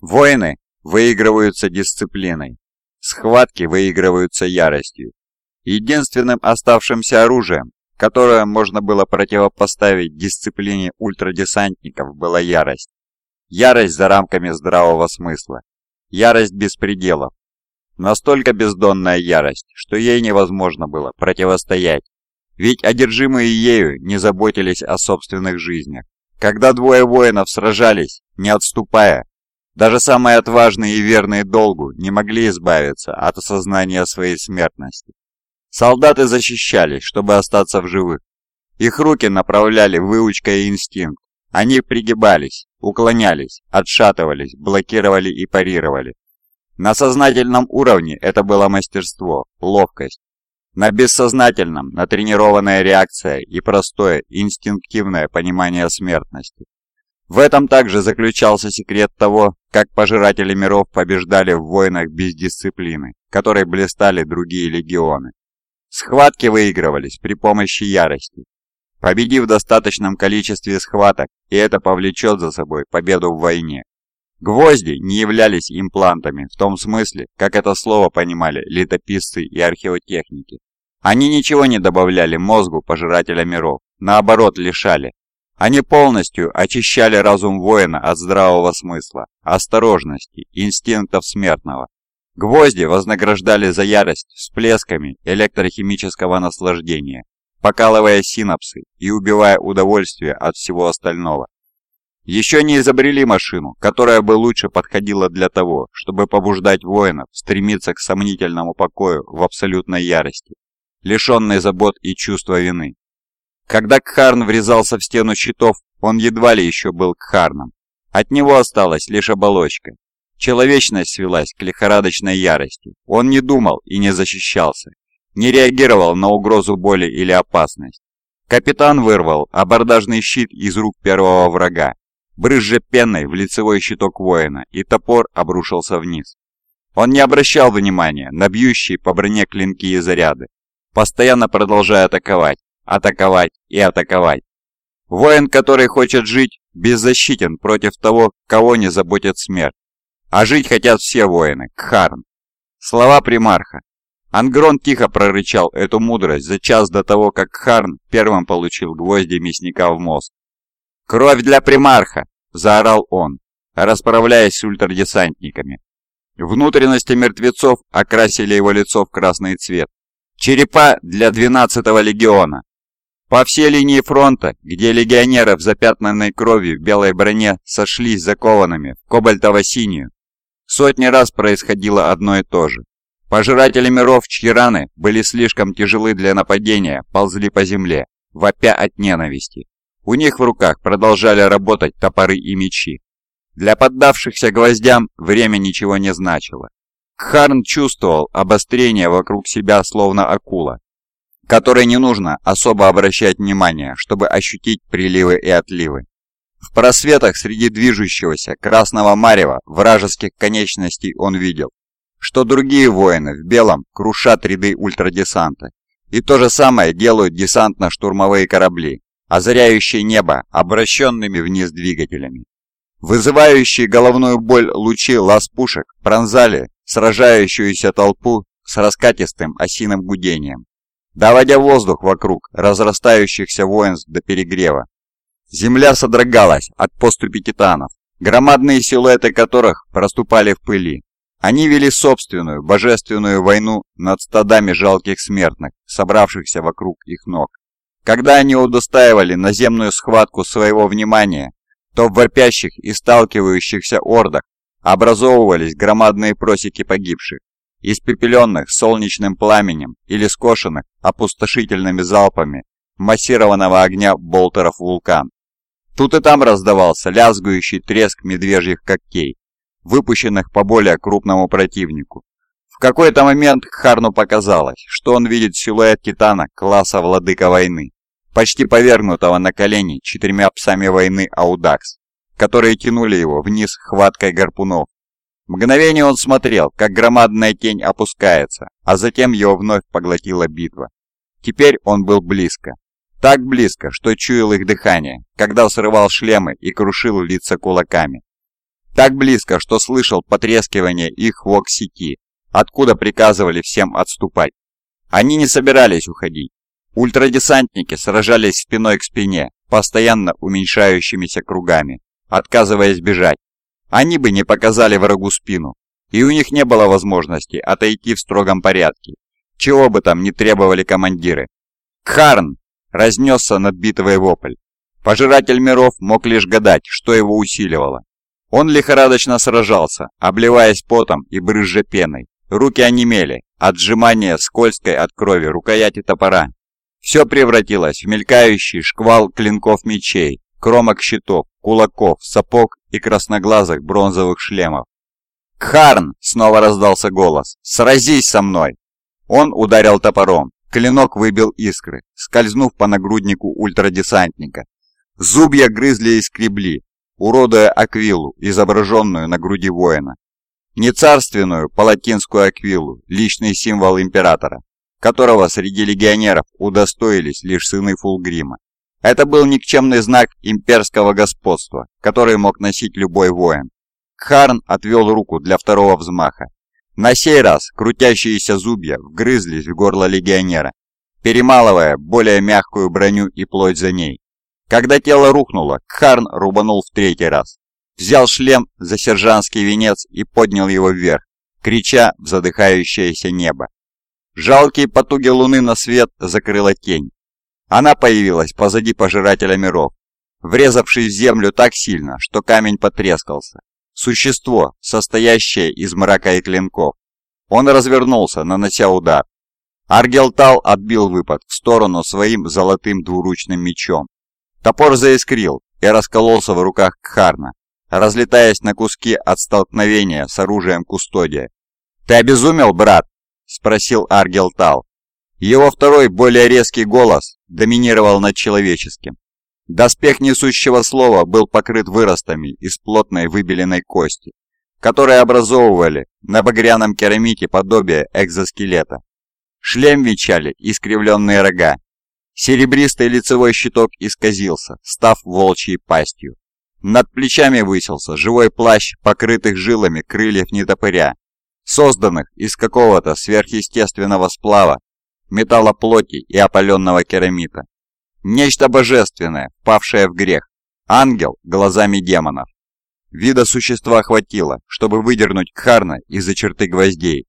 Войны выигрываются дисциплиной, схватки выигрываются яростью. Единственным оставшимся оружием, которое можно было противопоставить дисциплине ультрадесантников, была ярость. Ярость за рамками здравого смысла. Ярость без пределов. Настолько бездонная ярость, что ей невозможно было противостоять. Ведь одержимые ею не заботились о собственных жизнях. Когда двое воинов сражались, не отступая, даже самые отважные и верные долгу не могли избавиться от осознания своей смертности. Солдаты защищались, чтобы остаться в живых. Их руки направляли выучка и инстинкт. Они пригибались, уклонялись, отшатывались, блокировали и парировали. На сознательном уровне это было мастерство, ловкость. На бессознательном – натренированная реакция и простое, инстинктивное понимание смертности. В этом также заключался секрет того, как пожиратели миров побеждали в войнах без дисциплины, которой блистали другие легионы. Схватки выигрывались при помощи ярости. Победив в достаточном количестве схваток, и это повлечет за собой победу в войне. Гвозди не являлись имплантами в том смысле, как это слово понимали летописцы и археотехники. Они ничего не добавляли мозгу пожирателя миров, наоборот лишали, они полностью очищали разум воина от здравого смысла, осторожности, инстинктов смертного. Гвозди вознаграждали за ярость всплесками электрохимического наслаждения, покалывая синапсы и убивая удовольствие от всего остального. Еще не изобрели машину, которая бы лучше подходила для того, чтобы побуждать воинов стремиться к сомнительному покою в абсолютной ярости, лишенной забот и чувства вины. Когда Кхарн врезался в стену щитов, он едва ли еще был Кхарном. От него осталась лишь оболочка. Человечность свелась к лихорадочной ярости. Он не думал и не защищался, не реагировал на угрозу боли или опасность. Капитан вырвал абордажный щит из рук первого врага, брызжа пеной в лицевой щиток воина, и топор обрушился вниз. Он не обращал внимания на бьющие по броне клинки и заряды, постоянно продолжая атаковать, атаковать и атаковать. Воин, который хочет жить, беззащитен против того, кого не заботит смерть. А жить хотят все воины, Кхарн. Слова примарха. Ангрон тихо прорычал эту мудрость за час до того, как Кхарн первым получил гвозди мясника в мозг. «Кровь для примарха!» – заорал он, расправляясь с ультрадесантниками. Внутренности мертвецов окрасили его лицо в красный цвет. «Черепа для 12-го легиона!» По всей линии фронта, где легионеры в запятнанной кровью в белой броне сошлись закованными в кобальтово-синюю, сотни раз происходило одно и то же. Пожиратели миров, чьи раны были слишком тяжелы для нападения, ползли по земле, вопя от ненависти. У них в руках продолжали работать топоры и мечи. Для поддавшихся гвоздям время ничего не значило. Харн чувствовал обострение вокруг себя, словно акула, которой не нужно особо обращать внимание, чтобы ощутить приливы и отливы. В просветах среди движущегося красного марева вражеских конечностей он видел, что другие воины в белом крушат ряды ультрадесанта. И то же самое делают десантно-штурмовые корабли, озаряющие небо обращенными вниз двигателями. Вызывающие головную боль лучи лаз-пушек пронзали сражающуюся толпу с раскатистым осиным гудением доводя воздух вокруг разрастающихся воинств до перегрева. Земля содрогалась от поступи титанов, громадные силуэты которых проступали в пыли. Они вели собственную божественную войну над стадами жалких смертных, собравшихся вокруг их ног. Когда они удостаивали наземную схватку своего внимания, то в вопящих и сталкивающихся ордах образовывались громадные просеки погибших испепеленных солнечным пламенем или скошенных опустошительными залпами массированного огня болтеров вулкан. Тут и там раздавался лязгающий треск медвежьих когтей, выпущенных по более крупному противнику. В какой-то момент Харну показалось, что он видит силуэт Титана класса Владыка Войны, почти повергнутого на колени четырьмя псами войны Аудакс, которые тянули его вниз хваткой гарпунов Мгновение он смотрел, как громадная тень опускается, а затем его вновь поглотила битва. Теперь он был близко. Так близко, что чуял их дыхание, когда срывал шлемы и крушил лица кулаками. Так близко, что слышал потрескивание их вок-сети, откуда приказывали всем отступать. Они не собирались уходить. Ультрадесантники сражались спиной к спине, постоянно уменьшающимися кругами, отказываясь бежать. Они бы не показали врагу спину, и у них не было возможности отойти в строгом порядке, чего бы там ни требовали командиры. «Кхарн!» – разнесся над битвой вопль. Пожиратель миров мог лишь гадать, что его усиливало. Он лихорадочно сражался, обливаясь потом и брызжа пеной. Руки онемели, от сжимания скользкой от крови рукояти топора. Все превратилось в мелькающий шквал клинков мечей, кромок щитов, кулаков, сапог и красноглазых бронзовых шлемов. «Кхарн!» — снова раздался голос. «Сразись со мной!» Он ударил топором. Клинок выбил искры, скользнув по нагруднику ультрадесантника. Зубья грызли и скребли, уродуя аквилу, изображенную на груди воина. Не царственную палатинскую аквилу, личный символ императора, которого среди легионеров удостоились лишь сыны Фулгрима. Это был никчемный знак имперского господства, который мог носить любой воин. Харн отвел руку для второго взмаха. На сей раз крутящиеся зубья вгрызлись в горло легионера, перемалывая более мягкую броню и плоть за ней. Когда тело рухнуло, Кхарн рубанул в третий раз. Взял шлем за сержантский венец и поднял его вверх, крича в задыхающееся небо. Жалкие потуги луны на свет закрыла тень. Она появилась позади пожирателя миров, врезавшись в землю так сильно, что камень потрескался. Существо, состоящее из мрака и клинков. Он развернулся, нанося удар. Аргелтал отбил выпад в сторону своим золотым двуручным мечом. Топор заискрил и раскололся в руках Кхарна, разлетаясь на куски от столкновения с оружием Кустодия. «Ты обезумел, брат?» – спросил Аргелтал. Его второй, более резкий голос доминировал над человеческим. Доспех несущего слова был покрыт выростами из плотной выбеленной кости, которые образовывали на багряном керамите подобие экзоскелета. Шлем венчали искривленные рога. Серебристый лицевой щиток исказился, став волчьей пастью. Над плечами высился живой плащ, покрытых жилами крыльев нетопыря, созданных из какого-то сверхъестественного сплава металла плоти и опаленного керамита. Нечто божественное, павшее в грех. Ангел глазами демонов. Вида существа хватило, чтобы выдернуть Кхарна из-за черты гвоздей.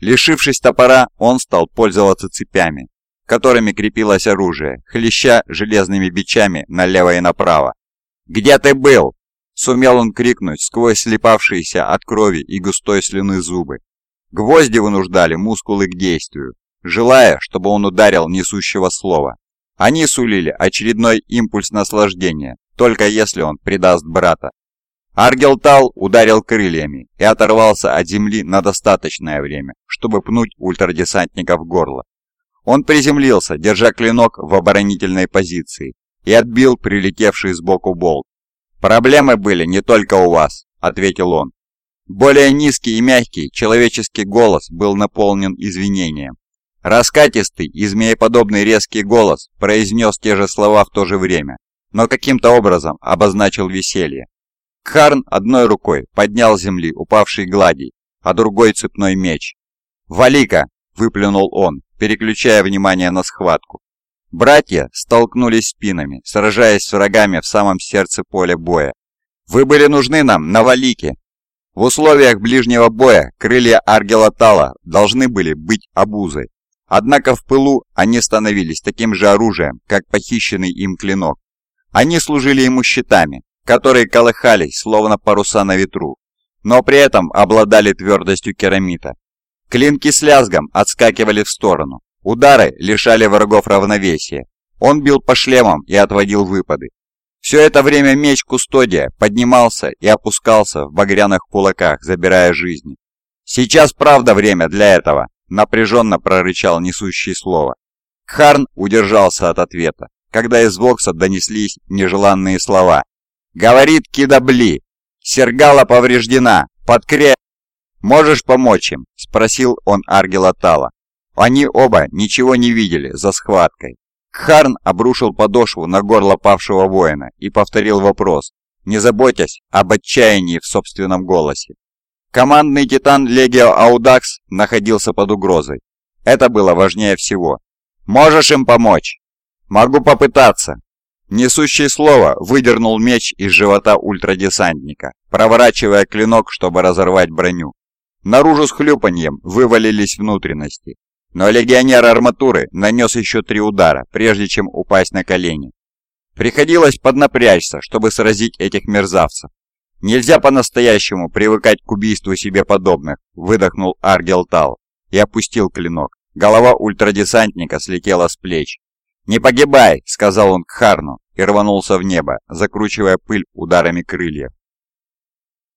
Лишившись топора, он стал пользоваться цепями, которыми крепилось оружие, хлеща железными бичами налево и направо. «Где ты был?» Сумел он крикнуть сквозь слепавшиеся от крови и густой слюны зубы. Гвозди вынуждали мускулы к действию, желая, чтобы он ударил несущего слова. Они сулили очередной импульс наслаждения, только если он предаст брата. Аргелтал ударил крыльями и оторвался от земли на достаточное время, чтобы пнуть ультрадесантника в горло. Он приземлился, держа клинок в оборонительной позиции, и отбил прилетевший сбоку болт. «Проблемы были не только у вас», — ответил он. Более низкий и мягкий человеческий голос был наполнен извинением. Раскатистый и змееподобный резкий голос произнес те же слова в то же время, но каким-то образом обозначил веселье. Кхарн одной рукой поднял с земли упавший гладий, а другой цепной меч. «Валика!» – выплюнул он, переключая внимание на схватку. Братья столкнулись спинами, сражаясь с врагами в самом сердце поля боя. «Вы были нужны нам на Валике!» В условиях ближнего боя крылья Аргела Тала должны были быть обузой, Однако в пылу они становились таким же оружием, как похищенный им клинок. Они служили ему щитами, которые колыхались, словно паруса на ветру, но при этом обладали твердостью керамита. Клинки с лязгом отскакивали в сторону, удары лишали врагов равновесия. Он бил по шлемам и отводил выпады. Все это время меч Кустодия поднимался и опускался в багряных кулаках, забирая жизни. Сейчас правда время для этого, напряженно прорычал несущий слово. Харн удержался от ответа, когда из Вокса донеслись нежеланные слова. «Говорит Кидабли! Сергала повреждена! Подкре...» «Можешь помочь им?» – спросил он Аргела Тала. Они оба ничего не видели за схваткой. Харн обрушил подошву на горло павшего воина и повторил вопрос, не заботясь об отчаянии в собственном голосе. Командный титан Легио Аудакс находился под угрозой. Это было важнее всего. «Можешь им помочь?» «Могу попытаться». Несущий слово выдернул меч из живота ультрадесантника, проворачивая клинок, чтобы разорвать броню. Наружу с хлюпаньем вывалились внутренности, но легионер арматуры нанес еще три удара, прежде чем упасть на колени. Приходилось поднапрячься, чтобы сразить этих мерзавцев. «Нельзя по-настоящему привыкать к убийству себе подобных», — выдохнул Аргел Тал и опустил клинок. Голова ультрадесантника слетела с плеч. «Не погибай!» — сказал он к Харну и рванулся в небо, закручивая пыль ударами крыльев.